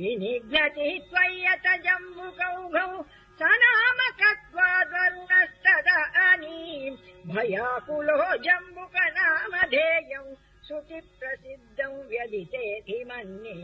विनिघ्नति त्वय्यत जम्बुकौघौ स नामकत्वाद्वरुणस्तद अनी भयाकुलो जम्बुकनामधेयम् सुखि प्रसिद्धम् व्यदितेऽधि मन्ये